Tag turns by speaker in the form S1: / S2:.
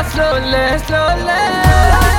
S1: slowly, slowly